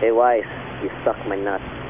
Hey, Wise, you suck my nuts.